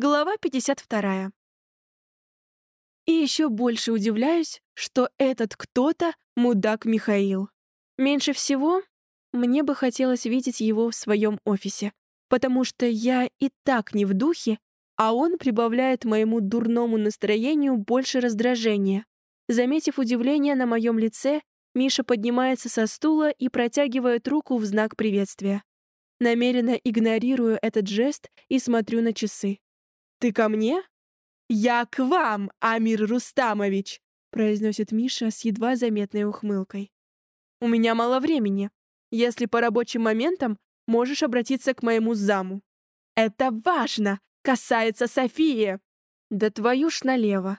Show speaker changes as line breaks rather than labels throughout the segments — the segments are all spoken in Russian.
Глава 52. И еще больше удивляюсь, что этот кто-то — мудак Михаил. Меньше всего мне бы хотелось видеть его в своем офисе, потому что я и так не в духе, а он прибавляет моему дурному настроению больше раздражения. Заметив удивление на моем лице, Миша поднимается со стула и протягивает руку в знак приветствия. Намеренно игнорирую этот жест и смотрю на часы. «Ты ко мне?» «Я к вам, Амир Рустамович!» произносит Миша с едва заметной ухмылкой. «У меня мало времени. Если по рабочим моментам, можешь обратиться к моему заму». «Это важно! Касается Софии!» «Да твою ж налево!»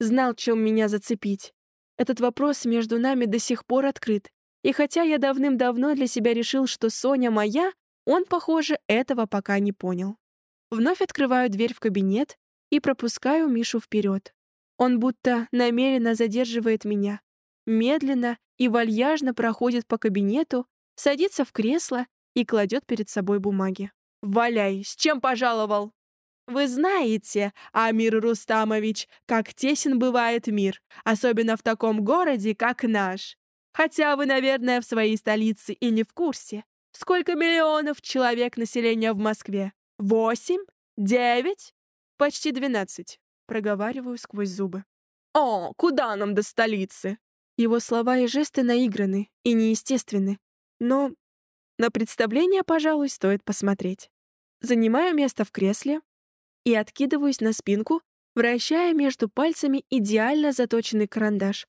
Знал, чем меня зацепить. Этот вопрос между нами до сих пор открыт. И хотя я давным-давно для себя решил, что Соня моя, он, похоже, этого пока не понял. Вновь открываю дверь в кабинет и пропускаю Мишу вперед. Он будто намеренно задерживает меня. Медленно и вальяжно проходит по кабинету, садится в кресло и кладет перед собой бумаги. «Валяй! С чем пожаловал?» «Вы знаете, Амир Рустамович, как тесен бывает мир, особенно в таком городе, как наш. Хотя вы, наверное, в своей столице и не в курсе. Сколько миллионов человек населения в Москве? Восемь? Девять? Почти двенадцать. Проговариваю сквозь зубы. О, куда нам до столицы? Его слова и жесты наиграны и неестественны. Но на представление, пожалуй, стоит посмотреть. Занимаю место в кресле и откидываюсь на спинку, вращая между пальцами идеально заточенный карандаш,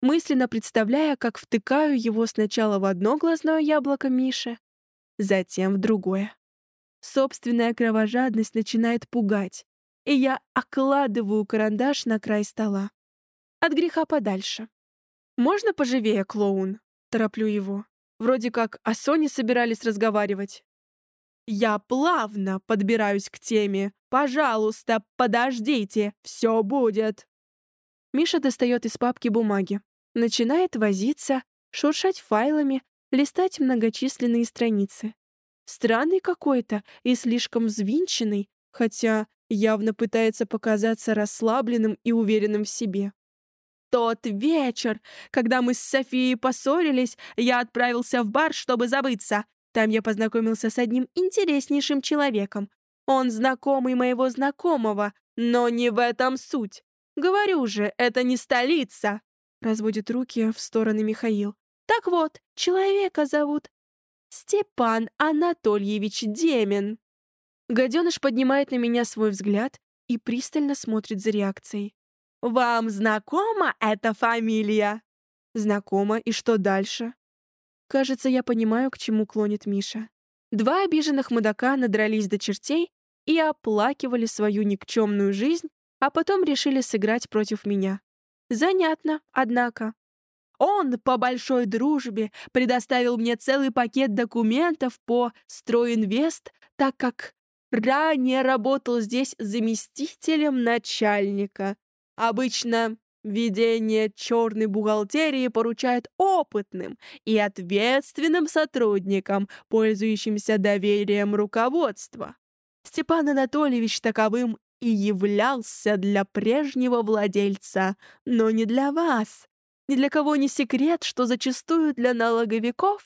мысленно представляя, как втыкаю его сначала в одно глазное яблоко Миши, затем в другое. Собственная кровожадность начинает пугать, и я окладываю карандаш на край стола. От греха подальше. «Можно поживее, клоун?» — тороплю его. Вроде как о Соне собирались разговаривать. «Я плавно подбираюсь к теме. Пожалуйста, подождите, все будет!» Миша достает из папки бумаги, начинает возиться, шуршать файлами, листать многочисленные страницы. Странный какой-то и слишком взвинченный, хотя явно пытается показаться расслабленным и уверенным в себе. Тот вечер, когда мы с Софией поссорились, я отправился в бар, чтобы забыться. Там я познакомился с одним интереснейшим человеком. Он знакомый моего знакомого, но не в этом суть. Говорю же, это не столица. Разводит руки в стороны Михаил. Так вот, человека зовут Степан Анатольевич Демин. Гаденыш поднимает на меня свой взгляд и пристально смотрит за реакцией. «Вам знакома эта фамилия?» «Знакома, и что дальше?» Кажется, я понимаю, к чему клонит Миша. Два обиженных мудака надрались до чертей и оплакивали свою никчемную жизнь, а потом решили сыграть против меня. Занятно, однако. Он по большой дружбе предоставил мне целый пакет документов по «Стройинвест», так как ранее работал здесь заместителем начальника. Обычно ведение черной бухгалтерии поручают опытным и ответственным сотрудникам, пользующимся доверием руководства. Степан Анатольевич таковым и являлся для прежнего владельца, но не для вас. Ни для кого не секрет, что зачастую для налоговиков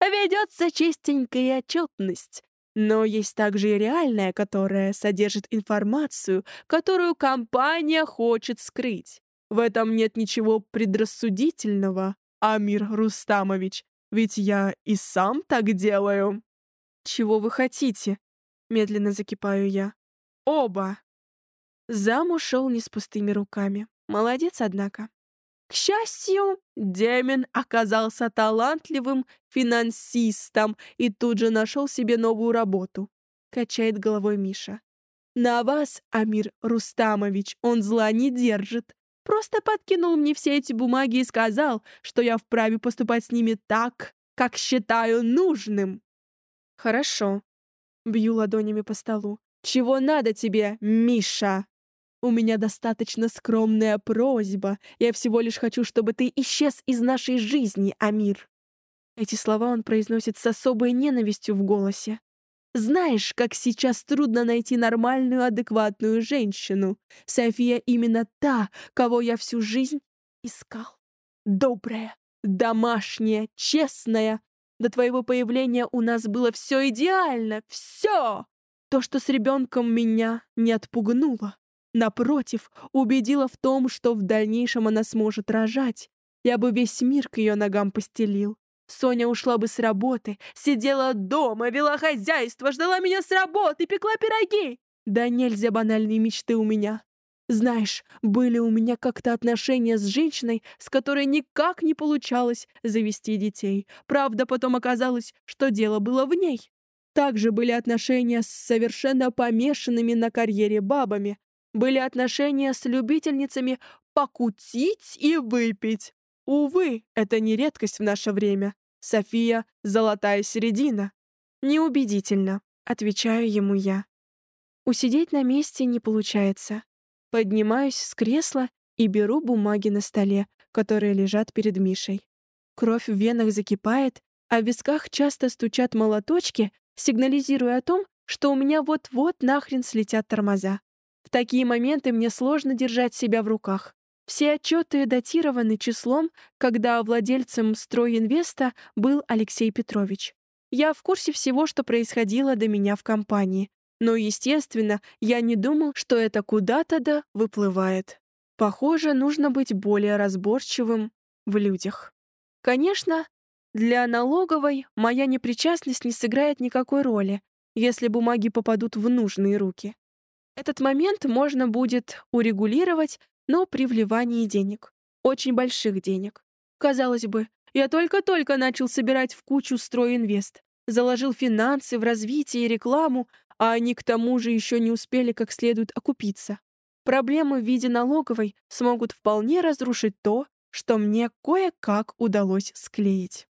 ведется чистенькая отчетность. Но есть также и реальная, которая содержит информацию, которую компания хочет скрыть. В этом нет ничего предрассудительного, Амир Рустамович, ведь я и сам так делаю. Чего вы хотите? Медленно закипаю я. Оба. Зам ушел не с пустыми руками. Молодец, однако. К счастью, Демин оказался талантливым финансистом и тут же нашел себе новую работу. Качает головой Миша. На вас, Амир Рустамович, он зла не держит. Просто подкинул мне все эти бумаги и сказал, что я вправе поступать с ними так, как считаю нужным. Хорошо. Бью ладонями по столу. Чего надо тебе, Миша? У меня достаточно скромная просьба. Я всего лишь хочу, чтобы ты исчез из нашей жизни, Амир». Эти слова он произносит с особой ненавистью в голосе. Знаешь, как сейчас трудно найти нормальную, адекватную женщину. София именно та, кого я всю жизнь искал. Добрая, домашняя, честная. До твоего появления у нас было все идеально, все. То, что с ребенком меня не отпугнуло. Напротив, убедила в том, что в дальнейшем она сможет рожать. Я бы весь мир к ее ногам постелил. Соня ушла бы с работы, сидела дома, вела хозяйство, ждала меня с работы, пекла пироги. Да нельзя банальные мечты у меня. Знаешь, были у меня как-то отношения с женщиной, с которой никак не получалось завести детей. Правда, потом оказалось, что дело было в ней. Также были отношения с совершенно помешанными на карьере бабами. Были отношения с любительницами покутить и выпить. Увы, это не редкость в наше время. София — золотая середина. Неубедительно, отвечаю ему я. Усидеть на месте не получается. Поднимаюсь с кресла и беру бумаги на столе, которые лежат перед Мишей. Кровь в венах закипает, а в висках часто стучат молоточки, сигнализируя о том, что у меня вот-вот нахрен слетят тормоза. В такие моменты мне сложно держать себя в руках. Все отчеты датированы числом, когда владельцем стройинвеста был Алексей Петрович. Я в курсе всего, что происходило до меня в компании. Но, естественно, я не думал, что это куда-то да выплывает. Похоже, нужно быть более разборчивым в людях. Конечно, для налоговой моя непричастность не сыграет никакой роли, если бумаги попадут в нужные руки. Этот момент можно будет урегулировать но при вливании денег. Очень больших денег. Казалось бы, я только-только начал собирать в кучу стройинвест. Заложил финансы в развитие и рекламу, а они к тому же еще не успели как следует окупиться. Проблемы в виде налоговой смогут вполне разрушить то, что мне кое-как удалось склеить.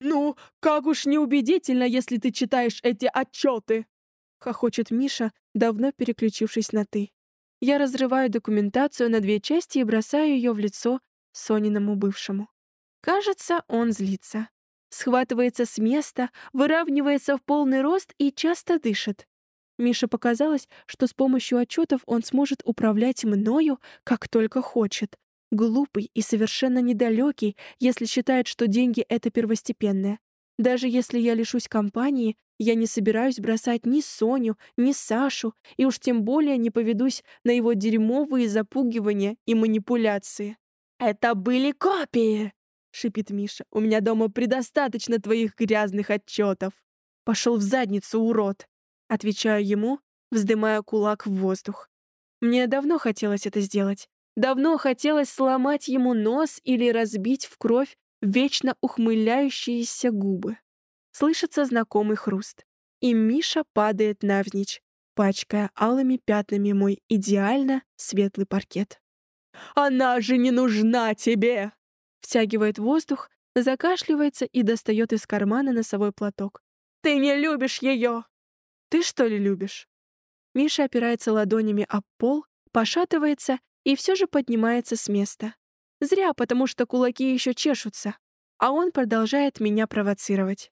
«Ну, как уж неубедительно, если ты читаешь эти отчеты!» — хохочет Миша, давно переключившись на «ты». Я разрываю документацию на две части и бросаю ее в лицо Сониному бывшему. Кажется, он злится. Схватывается с места, выравнивается в полный рост и часто дышит. Мише показалось, что с помощью отчетов он сможет управлять мною, как только хочет. Глупый и совершенно недалекий, если считает, что деньги — это первостепенное. Даже если я лишусь компании, я не собираюсь бросать ни Соню, ни Сашу, и уж тем более не поведусь на его дерьмовые запугивания и манипуляции. «Это были копии!» — шипит Миша. «У меня дома предостаточно твоих грязных отчетов!» «Пошел в задницу, урод!» — отвечаю ему, вздымая кулак в воздух. Мне давно хотелось это сделать. Давно хотелось сломать ему нос или разбить в кровь вечно ухмыляющиеся губы. Слышится знакомый хруст, и Миша падает навзничь, пачкая алыми пятнами мой идеально светлый паркет. «Она же не нужна тебе!» Втягивает воздух, закашливается и достает из кармана носовой платок. «Ты не любишь ее!» «Ты что ли любишь?» Миша опирается ладонями об пол, пошатывается и все же поднимается с места. Зря, потому что кулаки еще чешутся. А он продолжает меня провоцировать.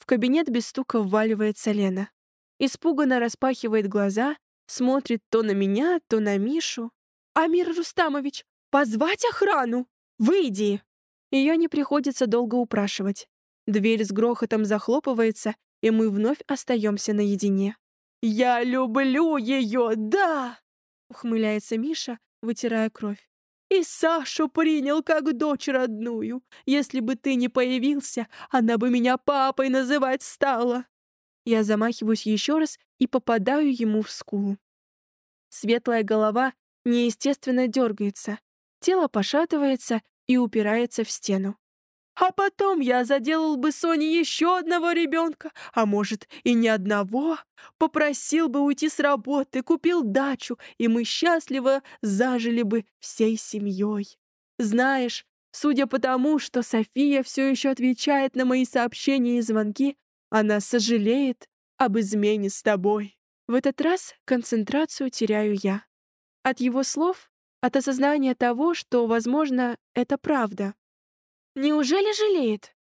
В кабинет без стука вваливается Лена. Испуганно распахивает глаза, смотрит то на меня, то на Мишу. «Амир Рустамович, позвать охрану? Выйди!» Ее не приходится долго упрашивать. Дверь с грохотом захлопывается, и мы вновь остаемся наедине. «Я люблю ее, да!» — ухмыляется Миша, вытирая кровь. И Сашу принял как дочь родную. Если бы ты не появился, она бы меня папой называть стала. Я замахиваюсь еще раз и попадаю ему в скулу. Светлая голова неестественно дергается, тело пошатывается и упирается в стену. А потом я заделал бы Соне еще одного ребенка, а может и не одного. Попросил бы уйти с работы, купил дачу, и мы счастливо зажили бы всей семьей. Знаешь, судя по тому, что София все еще отвечает на мои сообщения и звонки, она сожалеет об измене с тобой. В этот раз концентрацию теряю я. От его слов, от осознания того, что, возможно, это правда. Неужели жалеет?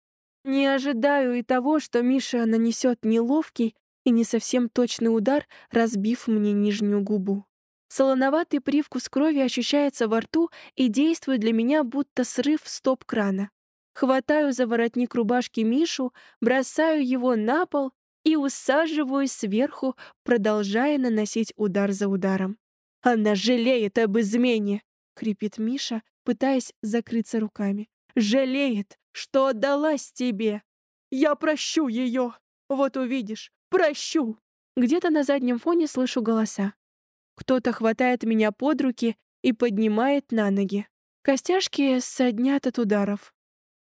Не ожидаю и того, что Миша нанесет неловкий и не совсем точный удар, разбив мне нижнюю губу. Солоноватый привкус крови ощущается во рту и действует для меня будто срыв стоп-крана. Хватаю за воротник рубашки Мишу, бросаю его на пол и усаживаюсь сверху, продолжая наносить удар за ударом. «Она жалеет об измене!» — хрипит Миша, пытаясь закрыться руками. «Жалеет, что отдалась тебе! Я прощу ее! Вот увидишь, прощу!» Где-то на заднем фоне слышу голоса. Кто-то хватает меня под руки и поднимает на ноги. Костяшки соднят от ударов.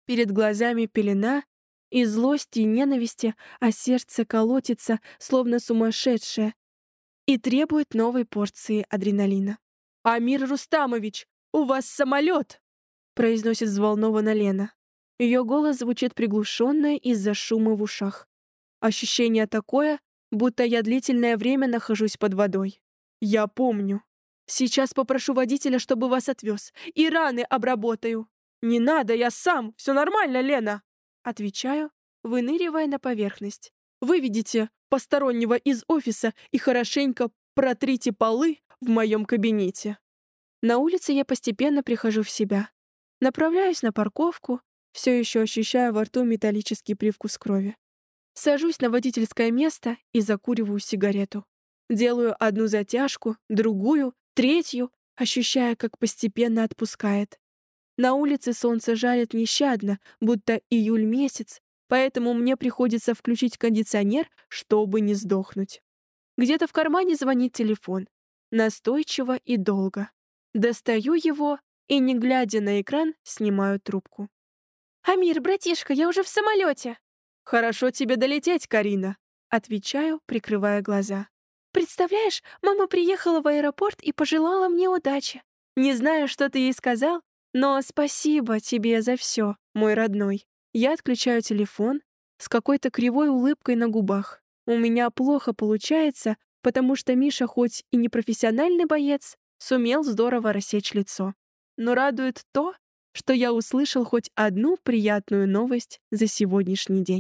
Перед глазами пелена и злости, и ненависти, а сердце колотится, словно сумасшедшее, и требует новой порции адреналина. «Амир Рустамович, у вас самолет!» Произносит взволнованно Лена. Ее голос звучит приглушенно из-за шума в ушах. Ощущение такое, будто я длительное время нахожусь под водой. «Я помню. Сейчас попрошу водителя, чтобы вас отвез, и раны обработаю». «Не надо, я сам! Все нормально, Лена!» Отвечаю, выныривая на поверхность. «Выведите постороннего из офиса и хорошенько протрите полы в моем кабинете». На улице я постепенно прихожу в себя. Направляюсь на парковку, все еще ощущая во рту металлический привкус крови. Сажусь на водительское место и закуриваю сигарету. Делаю одну затяжку, другую, третью, ощущая, как постепенно отпускает. На улице солнце жарит нещадно, будто июль месяц, поэтому мне приходится включить кондиционер, чтобы не сдохнуть. Где-то в кармане звонит телефон. Настойчиво и долго. Достаю его и, не глядя на экран, снимаю трубку.
«Амир, братишка, я уже в самолете.
«Хорошо тебе долететь, Карина», — отвечаю, прикрывая глаза.
«Представляешь, мама приехала в аэропорт и пожелала мне удачи.
Не знаю, что ты ей сказал, но спасибо тебе за все, мой родной. Я отключаю телефон с какой-то кривой улыбкой на губах. У меня плохо получается, потому что Миша, хоть и не профессиональный боец, сумел здорово рассечь лицо. Но радует то, что я услышал хоть одну приятную новость за сегодняшний день.